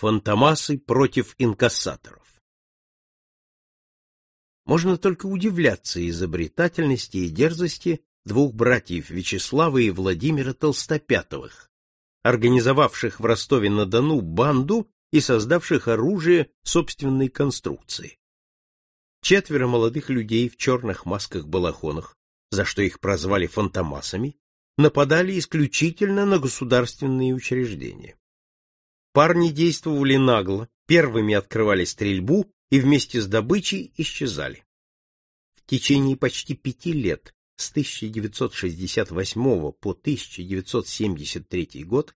Фантомасы против инкассаторов. Можно только удивляться изобретательности и дерзости двух братьев Вячеслава и Владимира Толстопятовых, организовавших в Ростове-на-Дону банду и создавших оружие собственной конструкции. Четверо молодых людей в черных масках-балахонах, за что их прозвали фантомасами, нападали исключительно на государственные учреждения. Парни действовали нагло, первыми открывали стрельбу и вместе с добычей исчезали. В течение почти пяти лет, с 1968 по 1973 год,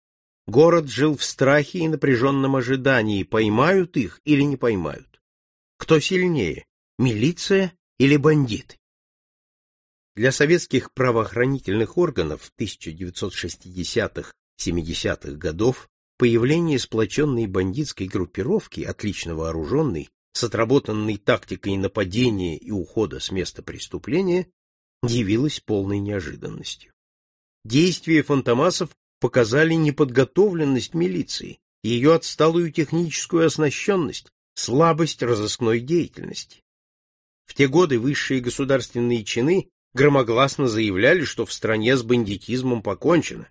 город жил в страхе и напряженном ожидании, поймают их или не поймают. Кто сильнее, милиция или бандиты? Для советских правоохранительных органов 1960-70-х годов появление сплоченной бандитской группировки, отлично вооруженной, с отработанной тактикой нападения и ухода с места преступления, явилось полной неожиданностью. Действия фантомасов показали неподготовленность милиции, ее отсталую техническую оснащенность, слабость разыскной деятельности. В те годы высшие государственные чины громогласно заявляли, что в стране с бандитизмом покончено,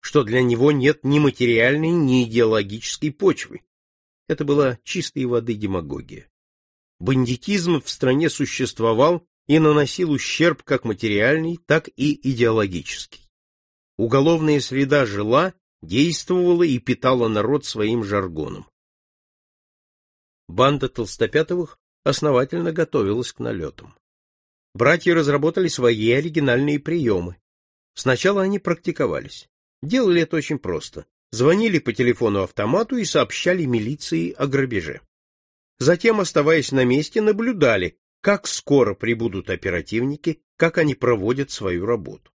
что для него нет ни материальной, ни идеологической почвы. Это была чистой воды демагогия. Бандитизм в стране существовал и наносил ущерб как материальный, так и идеологический. Уголовная среда жила, действовала и питала народ своим жаргоном. Банда Толстопятовых основательно готовилась к налетам. Братья разработали свои оригинальные приемы. Сначала они практиковались. Делали это очень просто. Звонили по телефону-автомату и сообщали милиции о грабеже. Затем, оставаясь на месте, наблюдали, как скоро прибудут оперативники, как они проводят свою работу.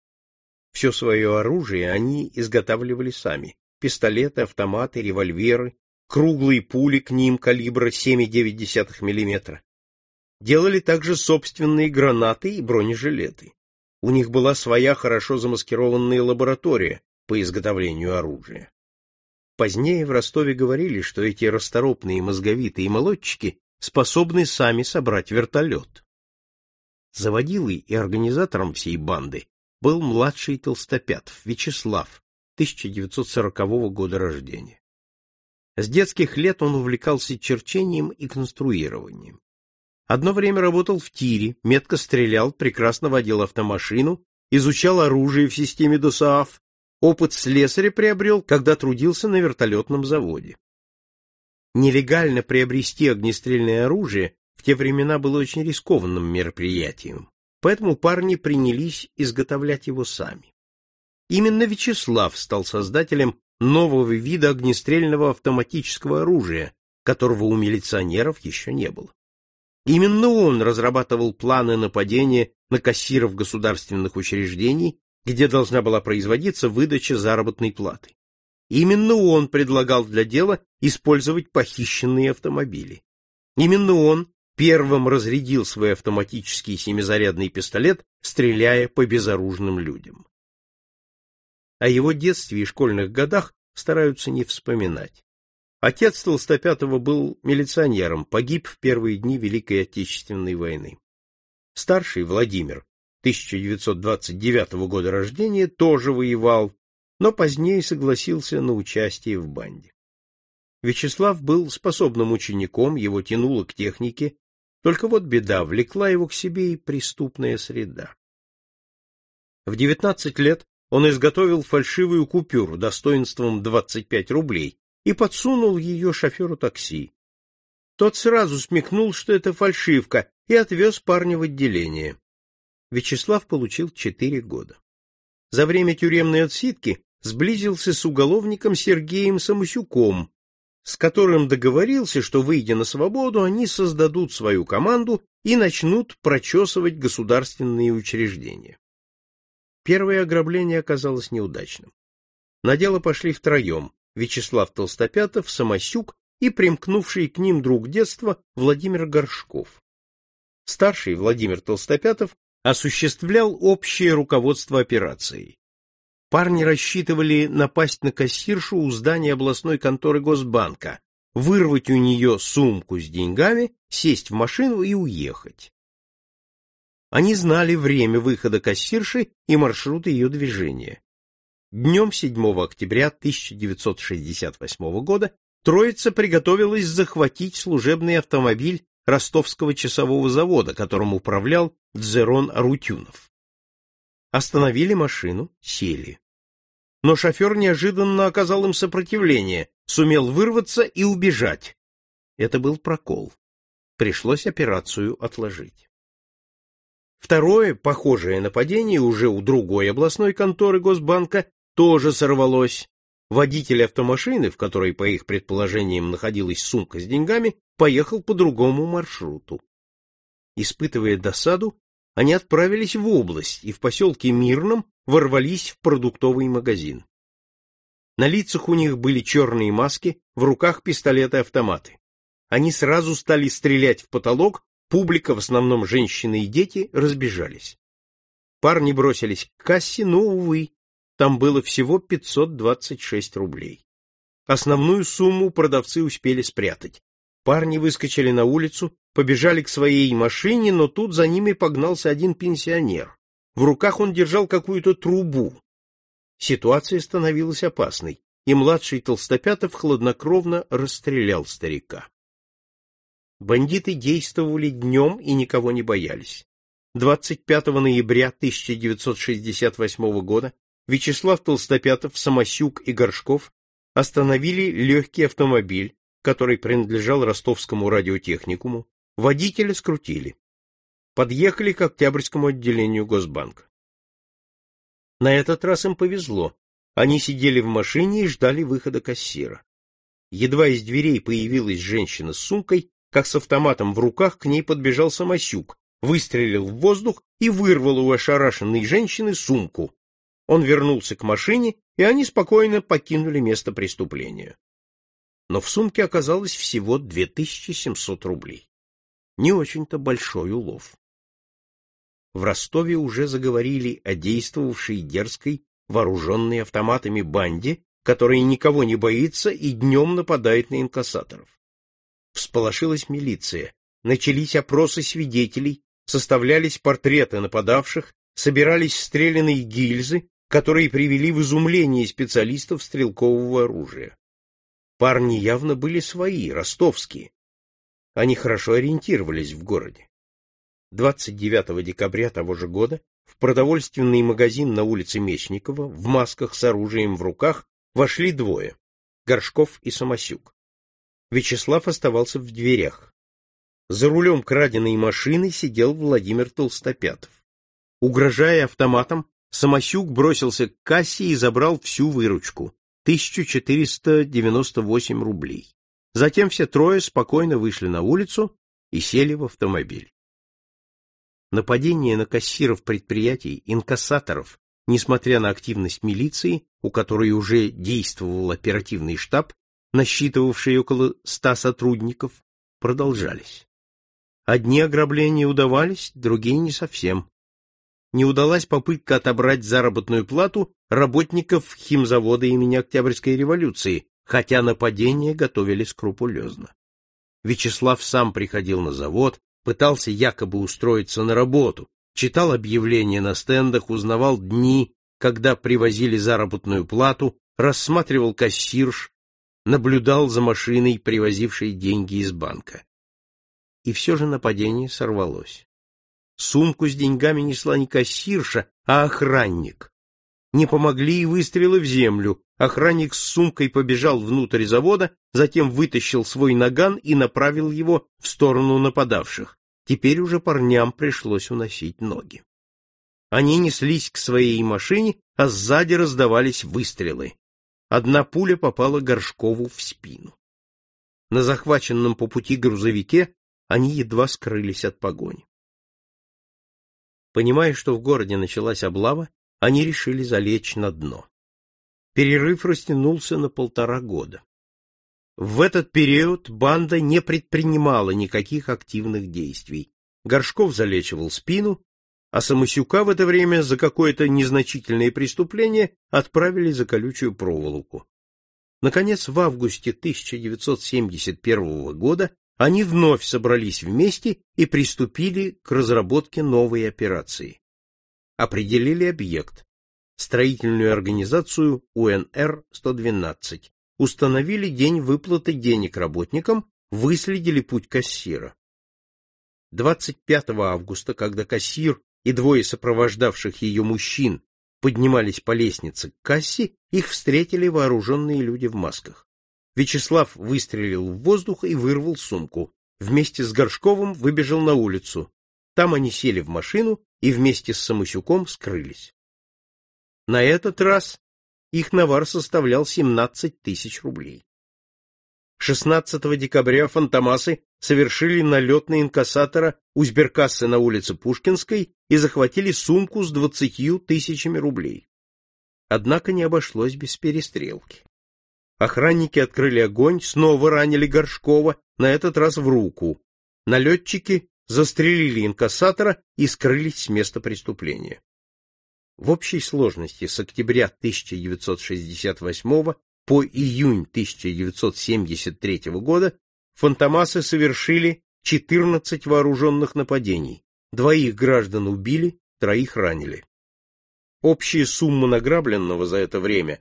Все свое оружие они изготавливали сами. Пистолеты, автоматы, револьверы, круглые пули к ним калибра 7,9 мм. Делали также собственные гранаты и бронежилеты. У них была своя хорошо замаскированная лаборатория, по изготовлению оружия. Позднее в Ростове говорили, что эти расторопные мозговитые молодчики способны сами собрать вертолет. Заводилой и организатором всей банды был младший Толстопятов Вячеслав, 1940 года рождения. С детских лет он увлекался черчением и конструированием. Одно время работал в тире, метко стрелял, прекрасно водил автомашину, изучал оружие в системе ДОСААФ, Опыт слесаря приобрел, когда трудился на вертолетном заводе. Нелегально приобрести огнестрельное оружие в те времена было очень рискованным мероприятием, поэтому парни принялись изготовлять его сами. Именно Вячеслав стал создателем нового вида огнестрельного автоматического оружия, которого у милиционеров еще не было. Именно он разрабатывал планы нападения на кассиров государственных учреждений где должна была производиться выдача заработной платы. Именно он предлагал для дела использовать похищенные автомобили. Именно он первым разрядил свой автоматический семизарядный пистолет, стреляя по безоружным людям. О его детстве и школьных годах стараются не вспоминать. Отец Толстопятого был милиционером, погиб в первые дни Великой Отечественной войны. Старший Владимир 1929 года рождения, тоже воевал, но позднее согласился на участие в банде. Вячеслав был способным учеником, его тянуло к технике, только вот беда, влекла его к себе и преступная среда. В 19 лет он изготовил фальшивую купюру достоинством 25 рублей и подсунул ее шоферу такси. Тот сразу смекнул, что это фальшивка, и отвез парня в отделение. Вячеслав получил четыре года. За время тюремной отсидки сблизился с уголовником Сергеем Самосюком, с которым договорился, что, выйдя на свободу, они создадут свою команду и начнут прочесывать государственные учреждения. Первое ограбление оказалось неудачным. На дело пошли втроем — Вячеслав Толстопятов, Самосюк и примкнувший к ним друг детства Владимир Горшков. Старший Владимир Толстопятов осуществлял общее руководство операцией. Парни рассчитывали напасть на кассиршу у здания областной конторы Госбанка, вырвать у нее сумку с деньгами, сесть в машину и уехать. Они знали время выхода кассирши и маршрут ее движения. Днем 7 октября 1968 года Троица приготовилась захватить служебный автомобиль ростовского часового завода, которым управлял Дзерон Арутюнов. Остановили машину, сели. Но шофер неожиданно оказал им сопротивление, сумел вырваться и убежать. Это был прокол. Пришлось операцию отложить. Второе, похожее нападение уже у другой областной конторы Госбанка тоже сорвалось. Водитель автомашины, в которой, по их предположениям, находилась сумка с деньгами, поехал по другому маршруту. Испытывая досаду, они отправились в область и в поселке Мирном ворвались в продуктовый магазин. На лицах у них были черные маски, в руках пистолеты-автоматы. Они сразу стали стрелять в потолок, публика, в основном женщины и дети, разбежались. Парни бросились к кассе, но, увы, там было всего 526 рублей. Основную сумму продавцы успели спрятать. Парни выскочили на улицу, побежали к своей машине, но тут за ними погнался один пенсионер. В руках он держал какую-то трубу. Ситуация становилась опасной, и младший Толстопятов хладнокровно расстрелял старика. Бандиты действовали днем и никого не боялись. 25 ноября 1968 года Вячеслав Толстопятов, Самосюк и Горшков остановили легкий автомобиль, который принадлежал ростовскому радиотехникуму, водителя скрутили. Подъехали к Октябрьскому отделению Госбанка. На этот раз им повезло. Они сидели в машине и ждали выхода кассира. Едва из дверей появилась женщина с сумкой, как с автоматом в руках к ней подбежал Самосюк, выстрелил в воздух и вырвал у ошарашенной женщины сумку, он вернулся к машине, и они спокойно покинули место преступления. Но в сумке оказалось всего 2700 рублей. Не очень-то большой улов. В Ростове уже заговорили о действовавшей дерзкой, вооруженной автоматами банде, которая никого не боится и днем нападает на инкассаторов. Всполошилась милиция, начались опросы свидетелей, составлялись портреты нападавших, собирались стрелянные гильзы, которые привели в изумление специалистов стрелкового оружия. Парни явно были свои, ростовские. Они хорошо ориентировались в городе. 29 декабря того же года в продовольственный магазин на улице Мечникова в масках с оружием в руках вошли двое — Горшков и Самосюк. Вячеслав оставался в дверях. За рулем краденой машины сидел Владимир Толстопятов. Угрожая автоматом, Самосюк бросился к кассе и забрал всю выручку — 1498 рублей. Затем все трое спокойно вышли на улицу и сели в автомобиль. Нападение на кассиров предприятий, инкассаторов, несмотря на активность милиции, у которой уже действовал оперативный штаб, насчитывавший около ста сотрудников, продолжались. Одни ограбления удавались, другие не совсем не удалась попытка отобрать заработную плату работников химзавода имени Октябрьской революции, хотя нападение готовили скрупулезно. Вячеслав сам приходил на завод, пытался якобы устроиться на работу, читал объявления на стендах, узнавал дни, когда привозили заработную плату, рассматривал кассирш, наблюдал за машиной, привозившей деньги из банка. И все же нападение сорвалось. Сумку с деньгами несла не кассирша, а охранник. Не помогли и выстрелы в землю. Охранник с сумкой побежал внутрь завода, затем вытащил свой наган и направил его в сторону нападавших. Теперь уже парням пришлось уносить ноги. Они неслись к своей машине, а сзади раздавались выстрелы. Одна пуля попала Горшкову в спину. На захваченном по пути грузовике они едва скрылись от погони. Понимая, что в городе началась облава, они решили залечь на дно. Перерыв растянулся на полтора года. В этот период банда не предпринимала никаких активных действий. Горшков залечивал спину, а Самосюка в это время за какое-то незначительное преступление отправили за колючую проволоку. Наконец, в августе 1971 года они вновь собрались вместе и приступили к разработке новой операции. Определили объект – строительную организацию УНР-112, установили день выплаты денег работникам, выследили путь кассира. 25 августа, когда кассир и двое сопровождавших ее мужчин поднимались по лестнице к кассе, их встретили вооруженные люди в масках. Вячеслав выстрелил в воздух и вырвал сумку. Вместе с Горшковым выбежал на улицу. Там они сели в машину и вместе с Самосюком скрылись. На этот раз их навар составлял 17 тысяч рублей. 16 декабря фантомасы совершили налет на инкассатора у сберкассы на улице Пушкинской и захватили сумку с двадцатью тысячами рублей. Однако не обошлось без перестрелки. Охранники открыли огонь, снова ранили Горшкова, на этот раз в руку. Налетчики застрелили инкассатора и скрылись с места преступления. В общей сложности с октября 1968 по июнь 1973 года фантомасы совершили 14 вооруженных нападений, двоих граждан убили, троих ранили. Общая сумма награбленного за это время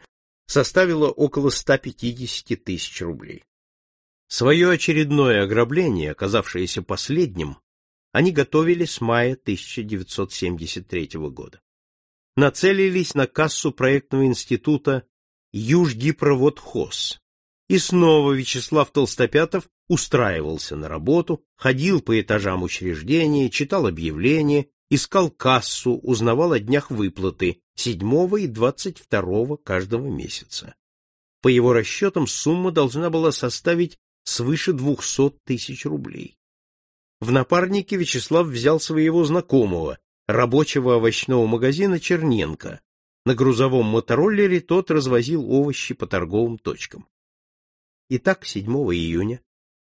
составила около 150 тысяч рублей. Свое очередное ограбление, оказавшееся последним, они готовили с мая 1973 года. Нацелились на кассу проектного института Южгипроводхоз. И снова Вячеслав Толстопятов устраивался на работу, ходил по этажам учреждения, читал объявления, искал кассу, узнавал о днях выплаты 7 и 22 каждого месяца. По его расчетам сумма должна была составить свыше 200 тысяч рублей. В напарнике Вячеслав взял своего знакомого, рабочего овощного магазина Черненко. На грузовом мотороллере тот развозил овощи по торговым точкам. Итак, 7 июня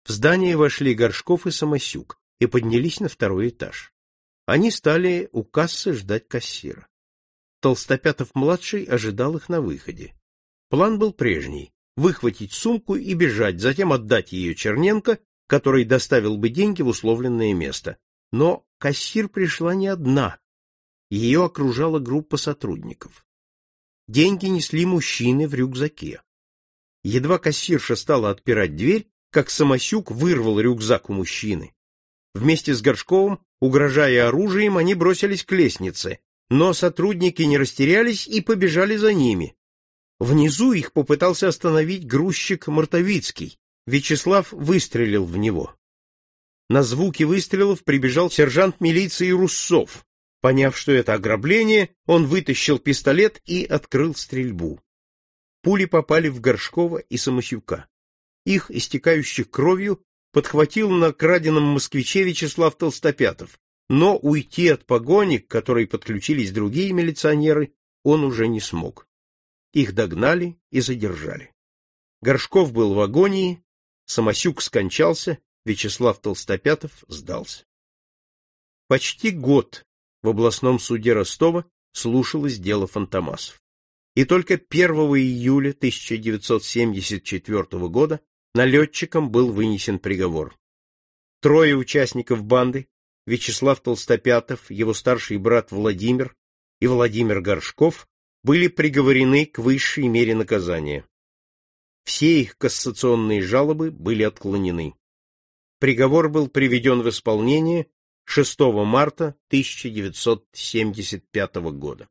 в здание вошли Горшков и Самосюк и поднялись на второй этаж. Они стали у кассы ждать кассира. Толстопятов-младший ожидал их на выходе. План был прежний — выхватить сумку и бежать, затем отдать ее Черненко, который доставил бы деньги в условленное место. Но кассир пришла не одна. Ее окружала группа сотрудников. Деньги несли мужчины в рюкзаке. Едва кассирша стала отпирать дверь, как Самосюк вырвал рюкзак у мужчины. Вместе с Горшковым, угрожая оружием, они бросились к лестнице, но сотрудники не растерялись и побежали за ними. Внизу их попытался остановить грузчик Мартовицкий. Вячеслав выстрелил в него. На звуки выстрелов прибежал сержант милиции Руссов. Поняв, что это ограбление, он вытащил пистолет и открыл стрельбу. Пули попали в Горшкова и Самосюка. Их, истекающих кровью, подхватил на краденом москвиче Вячеслав Толстопятов, но уйти от погони, к которой подключились другие милиционеры, он уже не смог. Их догнали и задержали. Горшков был в агонии, Самосюк скончался, Вячеслав Толстопятов сдался. Почти год в областном суде Ростова слушалось дело Фантомасов. И только 1 июля 1974 года налетчикам был вынесен приговор. Трое участников банды, Вячеслав Толстопятов, его старший брат Владимир и Владимир Горшков, были приговорены к высшей мере наказания. Все их кассационные жалобы были отклонены. Приговор был приведен в исполнение 6 марта 1975 года.